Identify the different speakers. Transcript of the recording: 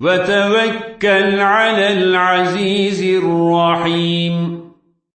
Speaker 1: وتوكل على العزيز الرحيم.